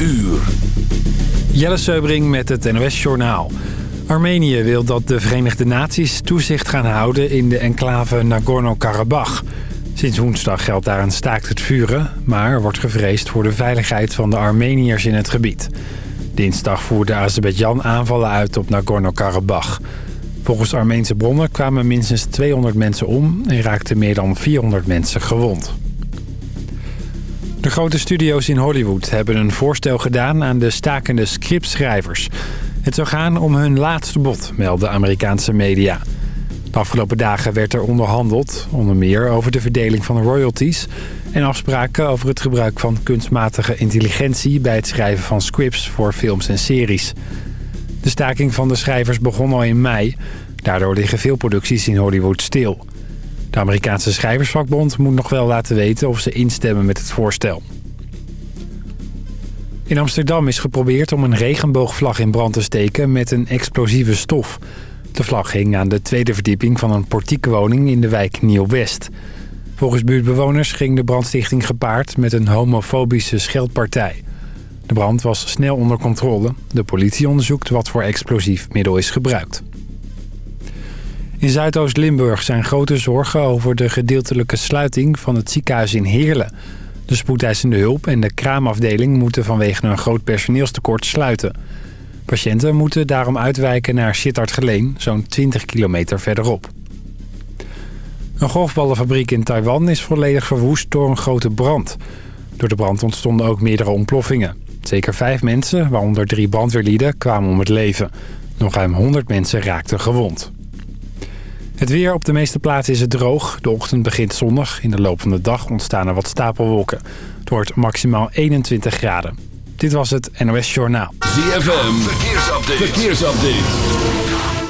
uur. Jelle Seubring met het NOS Journaal. Armenië wil dat de Verenigde Naties toezicht gaan houden in de enclave Nagorno-Karabakh. Sinds woensdag geldt daar een staakt het vuren... maar er wordt gevreesd voor de veiligheid van de Armeniërs in het gebied. Dinsdag voerde Azerbeidzjan aanvallen uit op Nagorno-Karabakh. Volgens Armeense bronnen kwamen minstens 200 mensen om... en raakten meer dan 400 mensen gewond. De grote studio's in Hollywood hebben een voorstel gedaan aan de stakende scriptschrijvers. Het zou gaan om hun laatste bod, melden Amerikaanse media. De afgelopen dagen werd er onderhandeld, onder meer over de verdeling van royalties... en afspraken over het gebruik van kunstmatige intelligentie... bij het schrijven van scripts voor films en series. De staking van de schrijvers begon al in mei. Daardoor liggen veel producties in Hollywood stil. De Amerikaanse schrijversvakbond moet nog wel laten weten of ze instemmen met het voorstel. In Amsterdam is geprobeerd om een regenboogvlag in brand te steken met een explosieve stof. De vlag hing aan de tweede verdieping van een portiekwoning in de wijk Nieuw-West. Volgens buurtbewoners ging de brandstichting gepaard met een homofobische scheldpartij. De brand was snel onder controle. De politie onderzoekt wat voor explosief middel is gebruikt. In Zuidoost-Limburg zijn grote zorgen over de gedeeltelijke sluiting van het ziekenhuis in Heerlen. De spoedeisende hulp en de kraamafdeling moeten vanwege een groot personeelstekort sluiten. Patiënten moeten daarom uitwijken naar Sittard-Geleen, zo'n 20 kilometer verderop. Een golfballenfabriek in Taiwan is volledig verwoest door een grote brand. Door de brand ontstonden ook meerdere ontploffingen. Zeker vijf mensen, waaronder drie brandweerlieden, kwamen om het leven. Nog ruim 100 mensen raakten gewond. Het weer op de meeste plaatsen is het droog. De ochtend begint zonnig. In de loop van de dag ontstaan er wat stapelwolken. Het wordt maximaal 21 graden. Dit was het NOS Journaal. ZFM, verkeersupdate. verkeersupdate.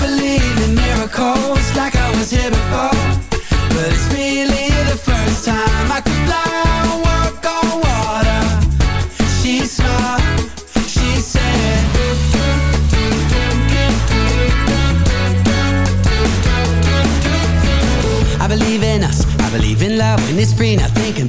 believe in miracles, like I was here before. But it's really the first time I can fly, walk on water. She smiled, she said. I believe in us. I believe in love when it's free. Nothing can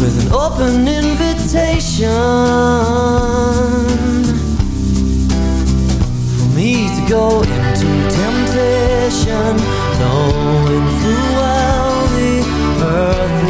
with an open invitation for me to go into temptation, knowing full well the earth.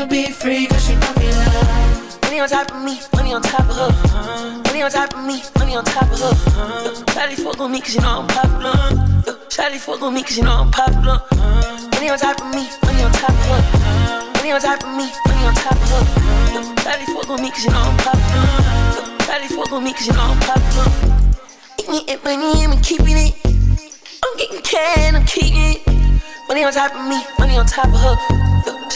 Never be free cause she popular. Money on top of me, money on top of her. Money on top of me, money on top of her. Shawty fuck on me cause you know I'm popular. Shawty fuck on me cause you know I'm popular. Money on top of me, money on top of her. Money on top of me, money on top of her. Shawty fuck on me cause you know I'm popular. Shawty fuck on me cause you know I'm popular. Eating it, money, I'm keeping it. I'm getting can, I'm keeping it. Money on top of me, money on top of her.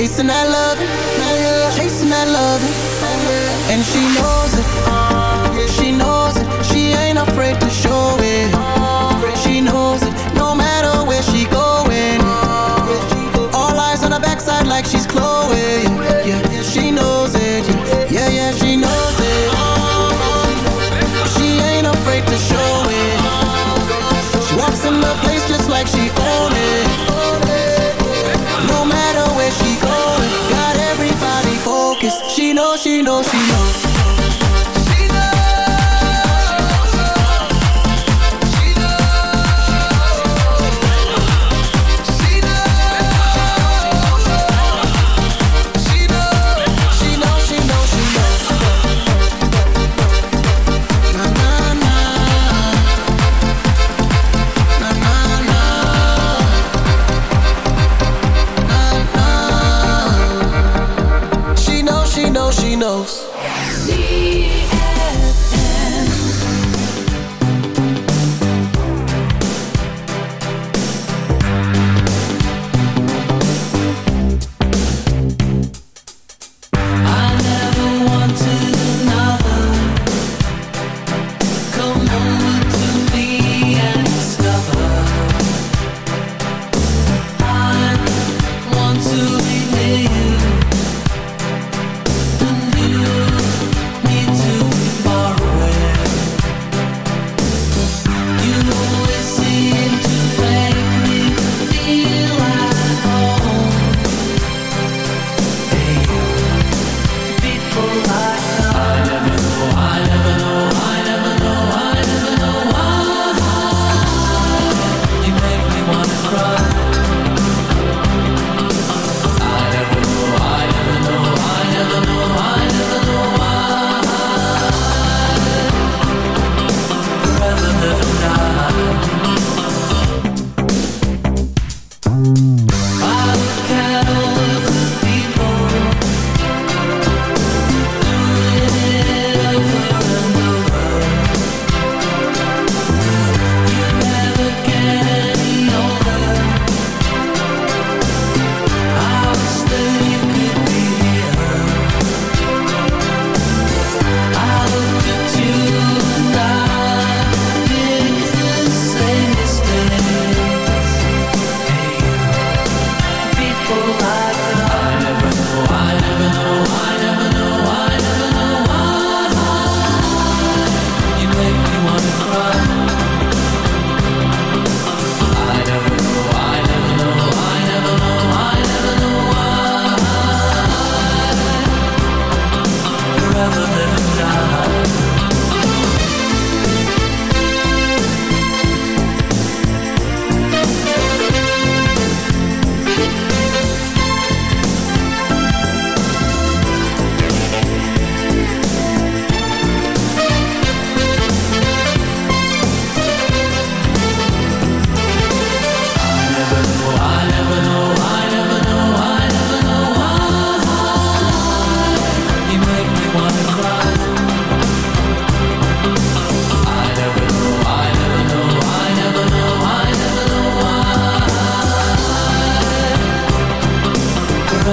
Chasing that love, chasing that love, and she knows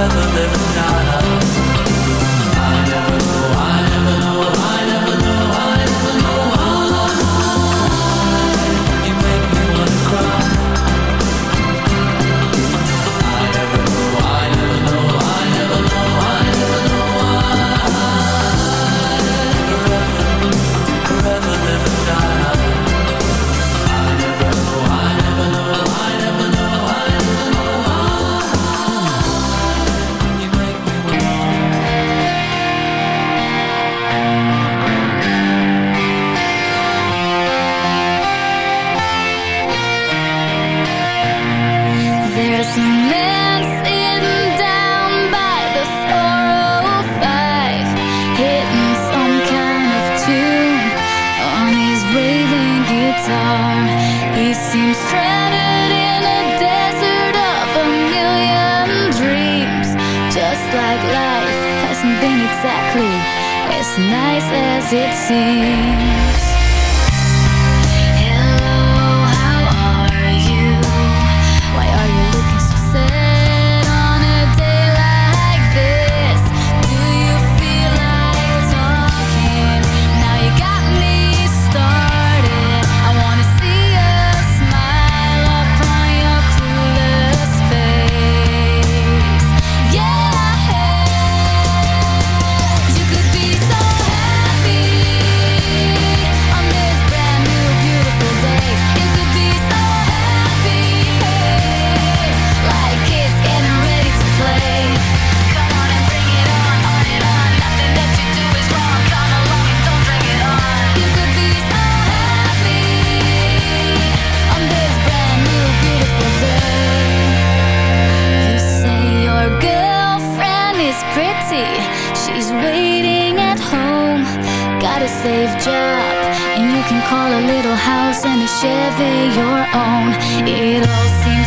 never live without us own. It all seems